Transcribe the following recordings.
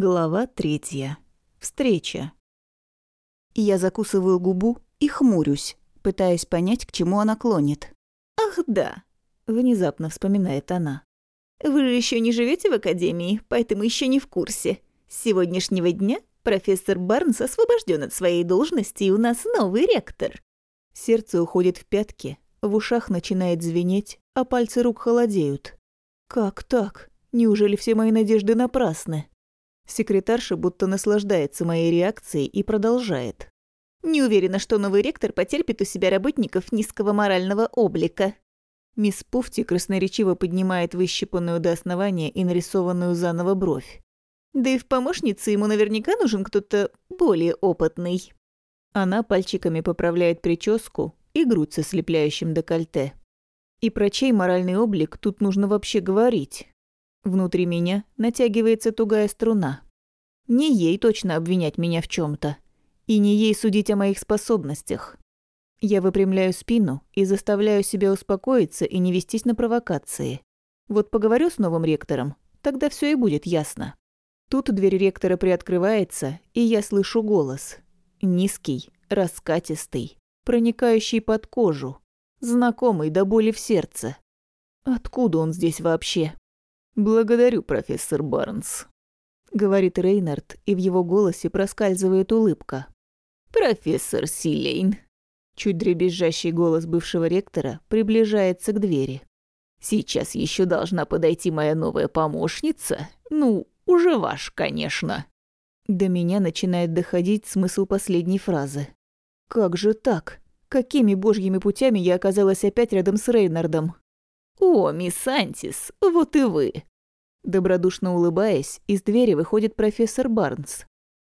Глава третья. Встреча. Я закусываю губу и хмурюсь, пытаясь понять, к чему она клонит. «Ах, да», — внезапно вспоминает она. «Вы же еще не живете в академии, поэтому еще не в курсе. С сегодняшнего дня профессор Барнс освобожден от своей должности, и у нас новый ректор». Сердце уходит в пятки, в ушах начинает звенеть, а пальцы рук холодеют. «Как так? Неужели все мои надежды напрасны?» Секретарша будто наслаждается моей реакцией и продолжает. «Не уверена, что новый ректор потерпит у себя работников низкого морального облика». Мисс Пуфти красноречиво поднимает выщипанную до основания и нарисованную заново бровь. «Да и в помощнице ему наверняка нужен кто-то более опытный». Она пальчиками поправляет прическу и грудь со слепляющим декольте. И про чей моральный облик тут нужно вообще говорить? Внутри меня натягивается тугая струна. Не ей точно обвинять меня в чем то И не ей судить о моих способностях. Я выпрямляю спину и заставляю себя успокоиться и не вестись на провокации. Вот поговорю с новым ректором, тогда все и будет ясно. Тут дверь ректора приоткрывается, и я слышу голос. Низкий, раскатистый, проникающий под кожу, знакомый до боли в сердце. Откуда он здесь вообще? «Благодарю, профессор Барнс», — говорит Рейнард, и в его голосе проскальзывает улыбка. «Профессор Силейн». Чуть дребезжащий голос бывшего ректора приближается к двери. «Сейчас еще должна подойти моя новая помощница. Ну, уже ваш, конечно». До меня начинает доходить смысл последней фразы. «Как же так? Какими божьими путями я оказалась опять рядом с Рейнардом?» «О, мисс Антис, вот и вы!» Добродушно улыбаясь, из двери выходит профессор Барнс.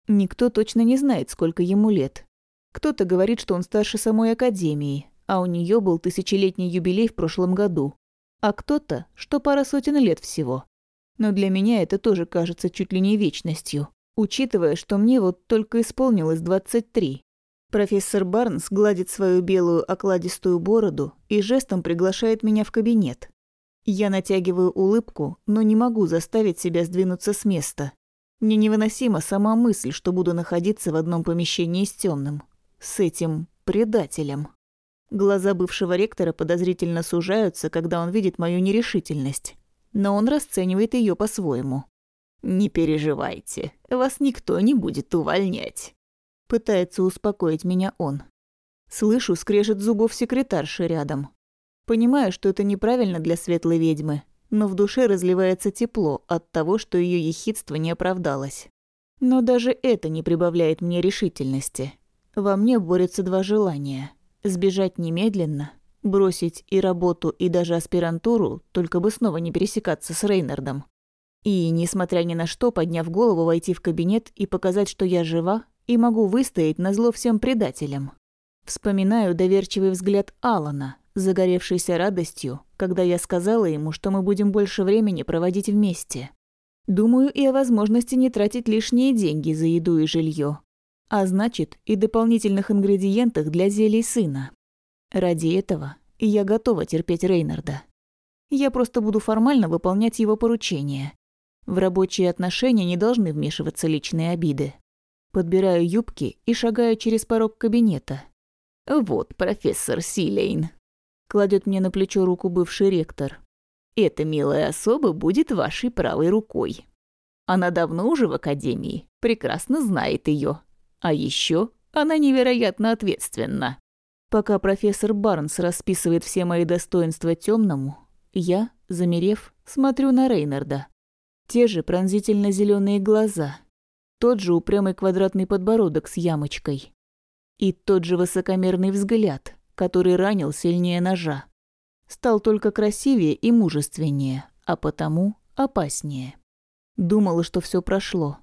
Никто точно не знает, сколько ему лет. Кто-то говорит, что он старше самой Академии, а у нее был тысячелетний юбилей в прошлом году. А кто-то, что пара сотен лет всего. Но для меня это тоже кажется чуть ли не вечностью, учитывая, что мне вот только исполнилось 23. Профессор Барнс гладит свою белую окладистую бороду и жестом приглашает меня в кабинет. Я натягиваю улыбку, но не могу заставить себя сдвинуться с места. Мне невыносима сама мысль, что буду находиться в одном помещении с темным, с этим предателем. Глаза бывшего ректора подозрительно сужаются, когда он видит мою нерешительность, но он расценивает ее по-своему. «Не переживайте, вас никто не будет увольнять». Пытается успокоить меня он. Слышу скрежет зубов секретарши рядом. Понимаю, что это неправильно для светлой ведьмы, но в душе разливается тепло от того, что ее ехидство не оправдалось. Но даже это не прибавляет мне решительности. Во мне борются два желания. Сбежать немедленно, бросить и работу, и даже аспирантуру, только бы снова не пересекаться с Рейнардом. И, несмотря ни на что, подняв голову, войти в кабинет и показать, что я жива и могу выстоять на зло всем предателям. Вспоминаю доверчивый взгляд Алана, загоревшийся радостью, когда я сказала ему, что мы будем больше времени проводить вместе. Думаю и о возможности не тратить лишние деньги за еду и жилье, а значит и дополнительных ингредиентах для зелий сына. Ради этого я готова терпеть Рейнарда. Я просто буду формально выполнять его поручения. В рабочие отношения не должны вмешиваться личные обиды. Подбираю юбки и шагаю через порог кабинета. «Вот, профессор Силейн», — кладет мне на плечо руку бывший ректор. «Эта милая особа будет вашей правой рукой. Она давно уже в академии, прекрасно знает ее. А еще она невероятно ответственна». Пока профессор Барнс расписывает все мои достоинства темному, я, замерев, смотрю на Рейнарда. Те же пронзительно зеленые глаза — тот же упрямый квадратный подбородок с ямочкой. И тот же высокомерный взгляд, который ранил сильнее ножа. Стал только красивее и мужественнее, а потому опаснее. Думала, что все прошло,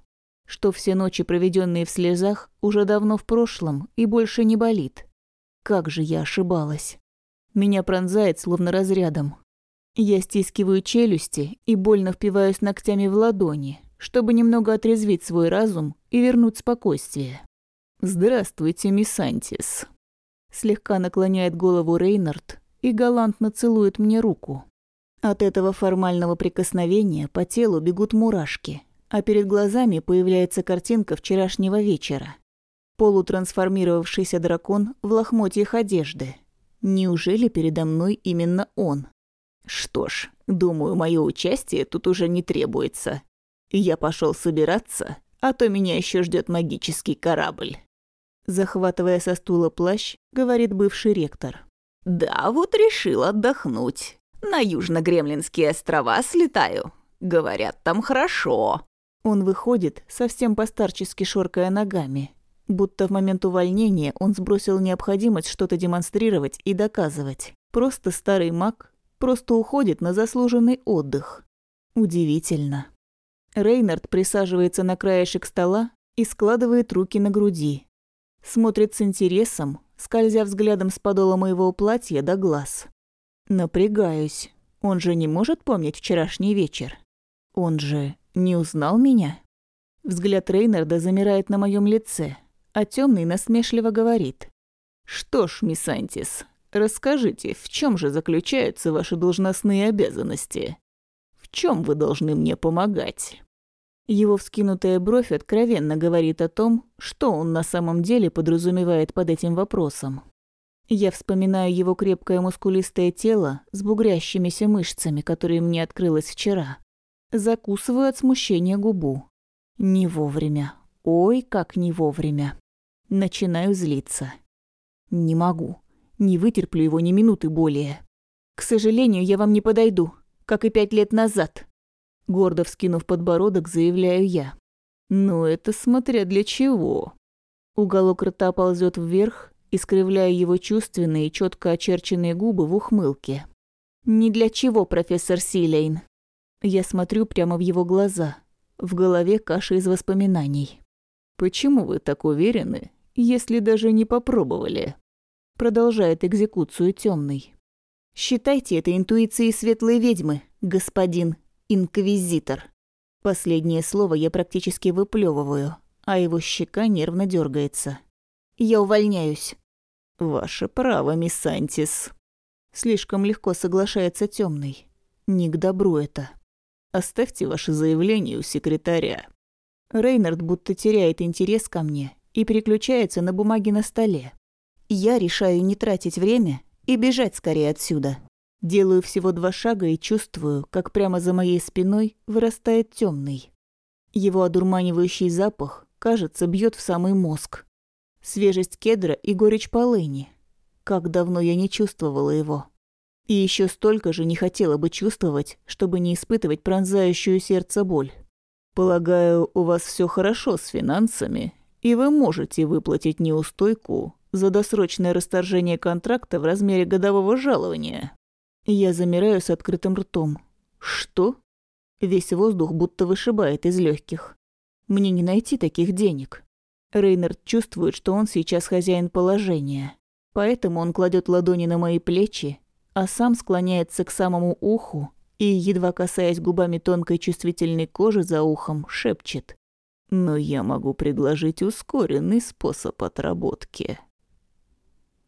что все ночи, проведенные в слезах, уже давно в прошлом и больше не болит. Как же я ошибалась. Меня пронзает словно разрядом. Я стискиваю челюсти и больно впиваюсь ногтями в ладони, чтобы немного отрезвить свой разум и вернуть спокойствие. «Здравствуйте, мисс Антис». Слегка наклоняет голову Рейнард и галантно целует мне руку. От этого формального прикосновения по телу бегут мурашки, а перед глазами появляется картинка вчерашнего вечера. Полутрансформировавшийся дракон в лохмотьях одежды. Неужели передо мной именно он? Что ж, думаю, мое участие тут уже не требуется. Я пошел собираться, а то меня еще ждет магический корабль. Захватывая со стула плащ, говорит бывший ректор. Да, вот решил отдохнуть. На Южно-Гремлинские острова слетаю. Говорят, там хорошо. Он выходит, совсем постарчески шоркая ногами. Будто в момент увольнения он сбросил необходимость что-то демонстрировать и доказывать. Просто старый маг просто уходит на заслуженный отдых. Удивительно. Рейнард присаживается на краешек стола и складывает руки на груди. Смотрит с интересом, скользя взглядом с подола моего платья до глаз. Напрягаюсь. Он же не может помнить вчерашний вечер. Он же не узнал меня. Взгляд Рейнарда замирает на моем лице, а темный насмешливо говорит. «Что ж, мисс Антис, расскажите, в чем же заключаются ваши должностные обязанности? В чем вы должны мне помогать?» Его вскинутая бровь откровенно говорит о том, что он на самом деле подразумевает под этим вопросом. Я вспоминаю его крепкое мускулистое тело с бугрящимися мышцами, которые мне открылось вчера. Закусываю от смущения губу. Не вовремя. Ой, как не вовремя. Начинаю злиться. Не могу. Не вытерплю его ни минуты более. К сожалению, я вам не подойду, как и пять лет назад. Гордо вскинув подбородок, заявляю я. «Ну это смотря для чего». Уголок рта ползет вверх, искривляя его чувственные, четко очерченные губы в ухмылке. «Ни для чего, профессор Силейн». Я смотрю прямо в его глаза. В голове каша из воспоминаний. «Почему вы так уверены, если даже не попробовали?» Продолжает экзекуцию темный. «Считайте это интуицией светлой ведьмы, господин Инквизитор. Последнее слово я практически выплевываю, а его щека нервно дергается. Я увольняюсь. Ваше право, мисс Антис. Слишком легко соглашается темный. Не к добру это. Оставьте ваше заявление у секретаря. Рейнард будто теряет интерес ко мне и переключается на бумаги на столе. Я решаю не тратить время и бежать скорее отсюда. Делаю всего два шага и чувствую, как прямо за моей спиной вырастает темный. Его одурманивающий запах, кажется, бьет в самый мозг. Свежесть кедра и горечь полыни. Как давно я не чувствовала его. И еще столько же не хотела бы чувствовать, чтобы не испытывать пронзающую сердце боль. Полагаю, у вас все хорошо с финансами, и вы можете выплатить неустойку за досрочное расторжение контракта в размере годового жалования. Я замираю с открытым ртом. Что? Весь воздух будто вышибает из легких. Мне не найти таких денег. Рейнард чувствует, что он сейчас хозяин положения. Поэтому он кладет ладони на мои плечи, а сам склоняется к самому уху и, едва касаясь губами тонкой чувствительной кожи за ухом, шепчет. «Но я могу предложить ускоренный способ отработки».